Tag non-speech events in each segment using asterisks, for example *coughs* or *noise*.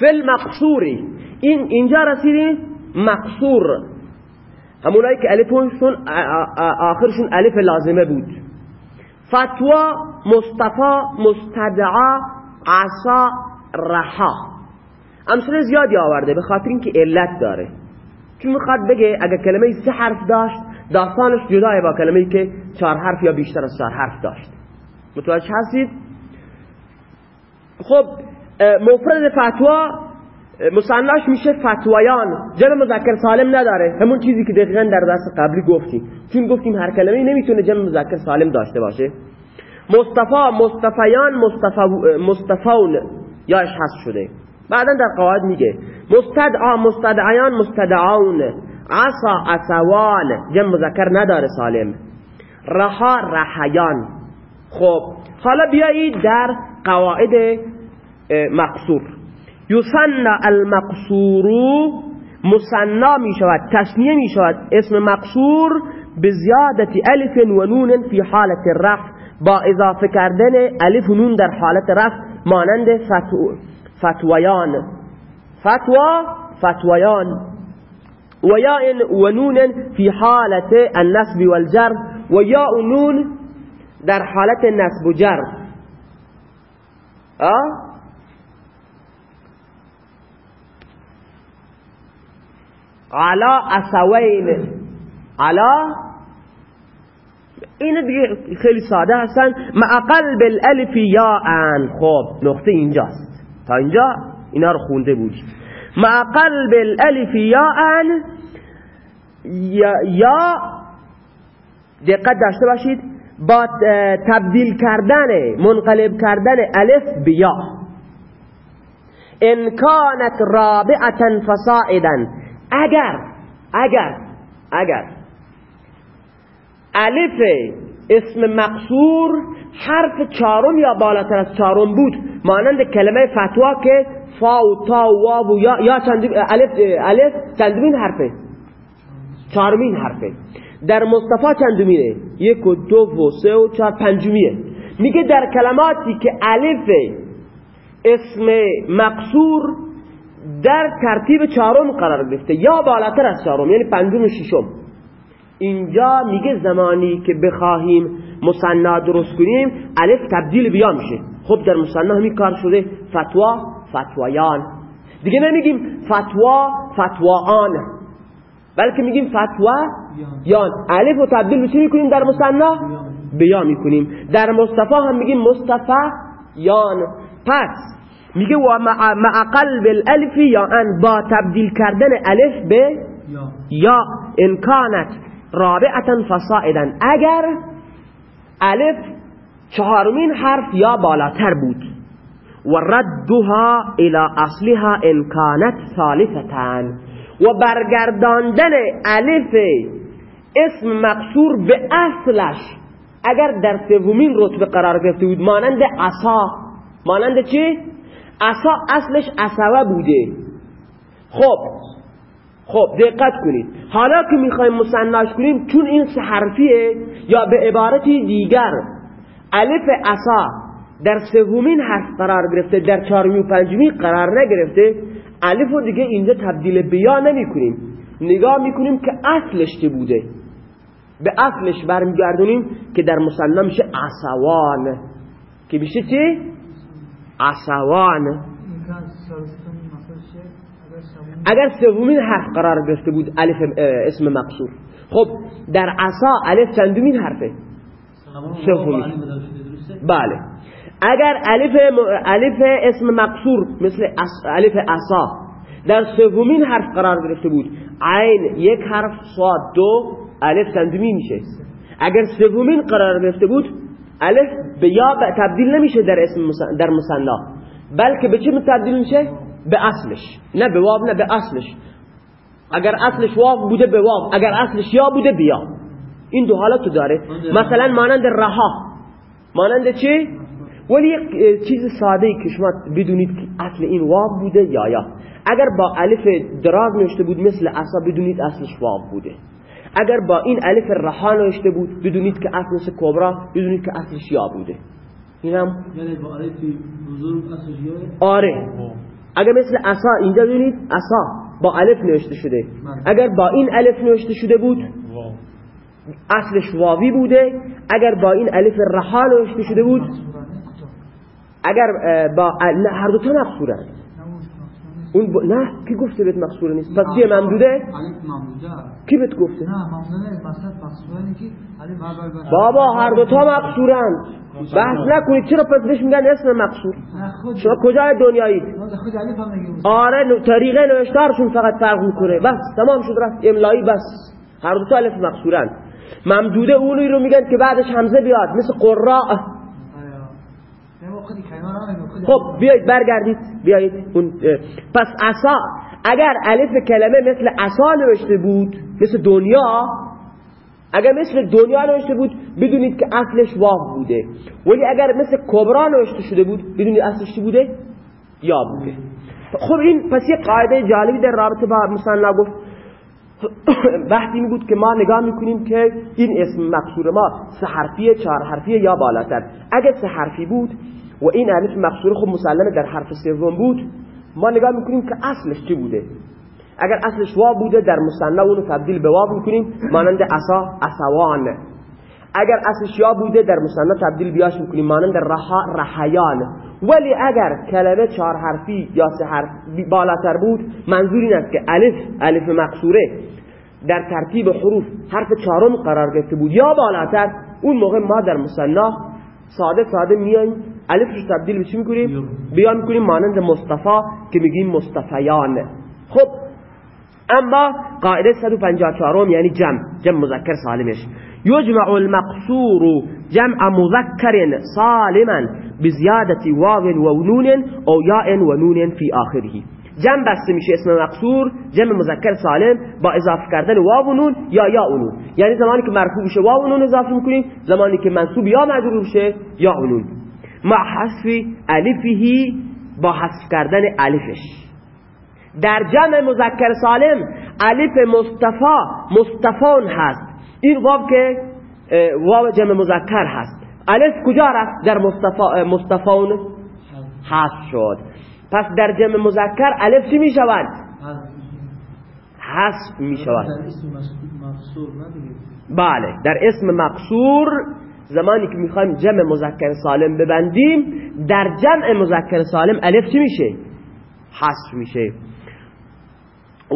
فل مقصوری این اینجا رسیدیم مقصور. همونایی که الفشون آخرشون الف لازمه بود. فتوا مصطفى مستدعا عصا رها. امثله زیادی آورده به خاطر اینکه علت داره. چون می‌خواد بگه اگر کلمه سه حرف داشت داستانش جدای با کلمه که چهار حرف یا بیشتر از چهار حرف داشت. متوجه هستید؟ خب مفرد فتوا مصنعش میشه فتوایان. جمع مذکر سالم نداره. همون چیزی که دقیقا در درس قبلی گفتیم چون گفتیم هر کلمه نمی‌تونه جمع مذکر سالم داشته باشه. مصطفى مصطفیان مصطفون یاش هست شده. بعدا در قواعد میگه. مستدعا مستدعیان مستدعون. عصا عصوان. جمع مذکر نداره سالم. رها رحیان. خب حالا بیایید در قواعد مقصور. یسنا المقصور مصنا می شود تسنیه می شود اسم مقصور به زیادت الف و نون فی حالت رفع. با اضافه کردن الف و نون در حالت رفع مانند فتو فتویان. فتوا فتویان. و یا و نون فی حالت النصب والجر. و یا نون در حالت نصب و جر. آه؟ علا اسوین علا این دیگه خیلی ساده هستن مع قلب الالف یا ان خب نقطه اینجاست تا اینجا اینا رو خونده بود مع قلب الالف یا ان یا دقت داشته باشید. با تبدیل کردن منقلب کردن الف به یا ان كانت رابعه فصاعدا. اگر اگر اگر. الف اسم مقصور حرف چارم یا بالاتر از چارم بود. مانند کلمه فتوا که فا و تا و و یا یا الف الف چندمین حرفه. چارمین حرفه. در مصطفی چندمینه. یک و دو و سه و چهار پنجمیه. میگه در کلماتی که الف اسم مقصور در ترتیب چهارم قرار گرفته. یا بالاتر از چهارم یعنی پنجم و ششم. اینجا میگه زمانی که بخواهیم مصنع درست کنیم الف تبدیل بیا میشه. خب در مصنع همین کار شده. فتوا فتوایان. دیگه نمیگیم فتوا فتواان. بلکه میگیم فتوا یان. الف رو تبدیل بچه می‌کنیم؟ در مصنع؟ بیا می‌کنیم. در مصطفی هم میگیم مصطفی یان. پس میگه و مع قلب الالف یا ان با تبدیل کردن الف به یا. امکانت رابعتا فصائدا اگر الف چهارمین حرف یا بالاتر بود. و ردها الى اصلها امکانت ثالثتان و برگرداندن الف اسم مقصور به اصلش اگر در سومین رتبه قرار گرفته بود مانند عصا. مانند چی؟ عصا اصلش عصوه بوده. خب خب دقت کنید. حالا که می‌خوایم مصنعش کنیم چون این سه حرفیه یا به عبارتی دیگر الف عصا در سومین حرف قرار گرفته در چهارمی و پنجمی قرار نگرفته الف و دیگه اینجا تبدیل بیا نمی کنیم نگاه می‌کنیم که اصلش چه بوده. به اصلش برمیگردونیم که در مصنع میشه عصوان که میشه چه؟ عصوان. اگر سومین حرف قرار گرفته بود الف اسم مقصور. خب در عصا الف چندمین حرفه؟ سومین. بله. اگر الف الف اسم مقصور مثل الف عصا در سومین حرف قرار گرفته بود عین یک حرف صاد دو الف چندمین میشه. اگر سومین قرار گرفته بود الف به یا تبدیل نمیشه در اسم در مصنع بلکه به چی تبدیل میشه به اصلش نه به واو نه به اصلش اگر اصلش واو بوده به واو اگر اصلش یا بوده بیا این دو حالت داره مثلا مانند رها مانند چی ولی یک چیز ساده ای که شما بدونید که اصل این واو بوده یا یا اگر با الف دراز نوشته بود مثل اصا بدونید اصلش واو بوده اگر با این الف رها نوشته بود بدونید که اصلش کبرا بدونید که اصلش یا بوده. اینم یعنی با الف بزرگ اصلش یا؟ آره. اگر مثل عصا اینجا ببینید عصا با الف نوشته شده. بله. اگر با این الف نوشته شده بود اصلش واوی بوده. اگر با این الف رحا نوشته شده بود اگر با هر دو تا مقصورن اون ب... نه کی گفته بهت مقصور نیست؟ پس چیه ممدوده کی بهت گفته؟ بابا هر دو تا مقصورن. بحث نکنید چرا پس بهش میگن اسم مقصور؟ شما کجای دنیایی؟ آره طریقه نوشتارشون فقط فرق می‌کنه. بس تمام شد رفت. املایی بس. هر دو تا الف مقصورن. ممدوده اونی رو میگن که بعدش همزه بیاد مثل قراء. خب بیایید برگردید. بیایید. اون پس عصا اگر الف کلمه مثل عصا نوشته بود مثل دنیا اگر مثل دنیا نوشته بود بدونید که اصلش واو بوده. ولی اگر مثل کبرا نوشته شده بود بدونید اصلش چی بوده؟ یا بوده. خب این پس یه قاعده جالبی در رابطه با مثلا گفت. *coughs* بحثی می بود که ما نگاه می‌کنیم که این اسم مقصور ما سه حرفیه چهار حرفیه یا بالاتر. اگر سه حرفی بود و این الف مقصور خب مسلمه در حرف سوم بود. ما نگاه می‌کنیم که اصلش چی بوده؟ اگر اصلش وا بوده در مصنع اونو تبدیل به واو می‌کنیم مانند عصا عصوان. اگر اصلش یا بوده در مصنع تبدیل بیاش می‌کنیم مانند رها رحیان. ولی اگر کلمه چهار حرفی یا سه حرف بالاتر بود منظور این است که الف الف مقصوره. در ترتیب حروف حرف چهارم قرار گرفته بود. یا بالاتر اون موقع ما در مصنع ساده ساده میایم الف رو تبدیل به چی می‌کنیم؟ بیان می‌کنیم مانند مصطفی که میگیم مصطفیان. خب اما قاعده 154 یعنی جمع جمع مذکر سالمش. يجمع المقصور جمع مذكر سالما بزيادة واو ونون او ياء ونون في آخره. جمع بسته میشه اسم مقصور جمع مذکر سالم با اضافه کردن واو و نون یا یا و نون. یعنی زمانی که مرفوع بشه واو و نون اضافه می‌کنیم زمانی که منصوب یا مجرور بشه یا و نون. مع حذف الفه با حذف کردن الفش در جمع مذکر سالم الف مصطفا مصطفان هست. این واو که واو جمع مذکر هست. الف کجا رفت؟ در مصطفا مصطفان هست شد. پس در جمع مذکر الف چی می شود حذف می شود بله در اسم مقصور زمانی که می‌خوایم جمع مذکر سالم ببندیم در جمع مذکر سالم الف چی میشه؟ حذف میشه. و,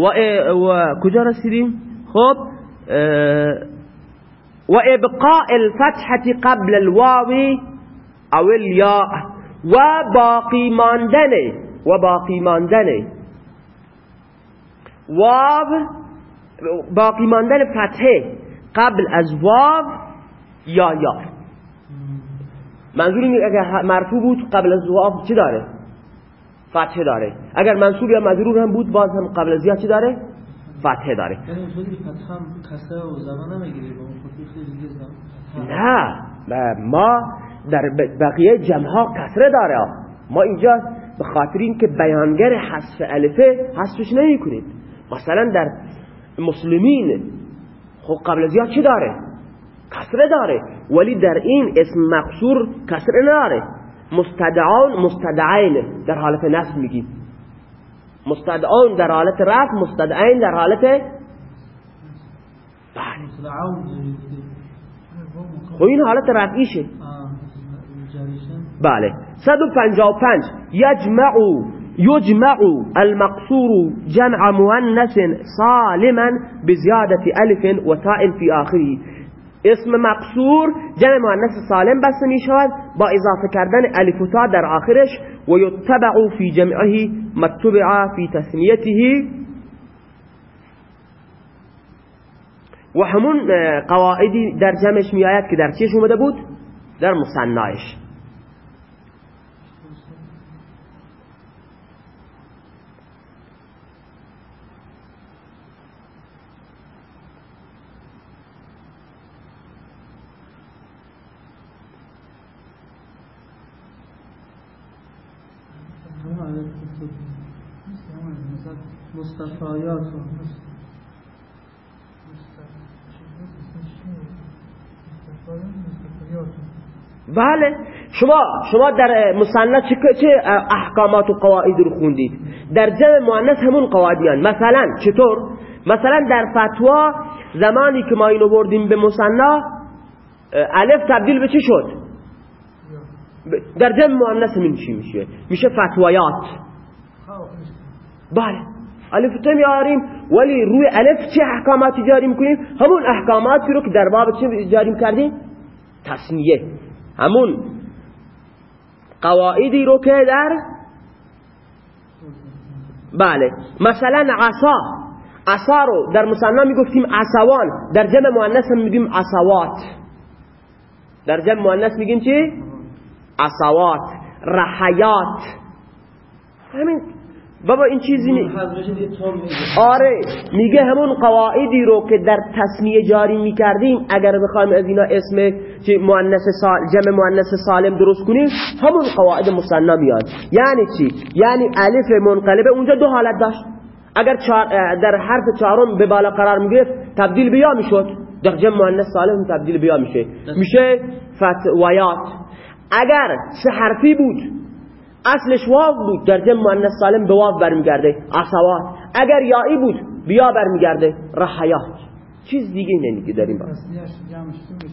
و کجا رسیدیم؟ خب و ابقاء الفتحة قبل الواو او الياء و باقی ماندن و باقی ماندن. واو باقی ماندن فتحه قبل از واو. یا یا. منظور اینه اگر مرفوع بود قبل از واو چی داره؟ فتحه داره. اگر منصوب یا مجرور هم بود باز هم قبل از یا چی داره؟ فتحه داره. نه. ما در بقیه جمعها کسره داره. ما اینجا به خاطر اینکه بیانگر حذف الفه حذفش نمی کنید مثلا در مسلمین خب قبل از یا چی داره؟ کسره داره. ولی در این اسم مقصور کسره نداره. مستدعان مستدعین در حالت نصب میگیم. مستدعان در حالت رفع مستدعین در حالت بله. خب این حالت رفعیشه. بله. 155 یجمع يجمع المقصور جمع مؤنث سالما بزيادة ألف وتاء في آخره. اسم مقصور جمع مؤنث سالم بسته می شود با اضافه کردن الف و تا در آخرش و یتبع فی جمعه متبع فی تسمیته. و همون قواعدی در جمعش می آید که در چیش اومده بود؟ در مصنعش. مصطفیات بله. شما شما در مصنف چه چه احکامات و قواعد رو خوندید؟ در جمع مؤنث همون قواعدیان. مثلا چطور؟ مثلا در فتوا زمانی که ما اینو بردیم به مصنف الف تبدیل به چی شد؟ در جمع مؤنث من چی میشه؟ میشه فتوایات. بله. الف تو میاریم ولی روی الف چه احکاماتی جاری می‌کنیم؟ همون احکاماتی رو که در باب چه جاری کردیم تصمیه همون قواعدی رو که در بله. مثلا عصا. عصا رو در مصنع می‌گفتیم عصوان. در جمع مؤنث هم میگیم عصوات. در جمع مؤنث میگیم چی؟ عصوات. رحیات. همین بابا این چیزی نی آره میگه همون قواعدی رو که در تصمیه جاری می‌کردیم اگر بخوایم از اینا اسم مؤنث سال جمع مؤنث سالم درست کنیم همون قواعد مصنع میاد یعنی چی؟ یعنی الف منقلبه اونجا دو حالت داشت. اگر در حرف چهارم به بالا قرار می‌گرفت تبدیل بیا می‌شد؟ در جمع مؤنث سالم تبدیل بیا میشه. میشه فتویات. اگر سه حرفی بود اصلش واو بود. در جمع مؤنث سالم به واو برمیگرده. عصوات اگر یایی بود بیا برمیگرده. رحیات چیز دیگه نمیگه در این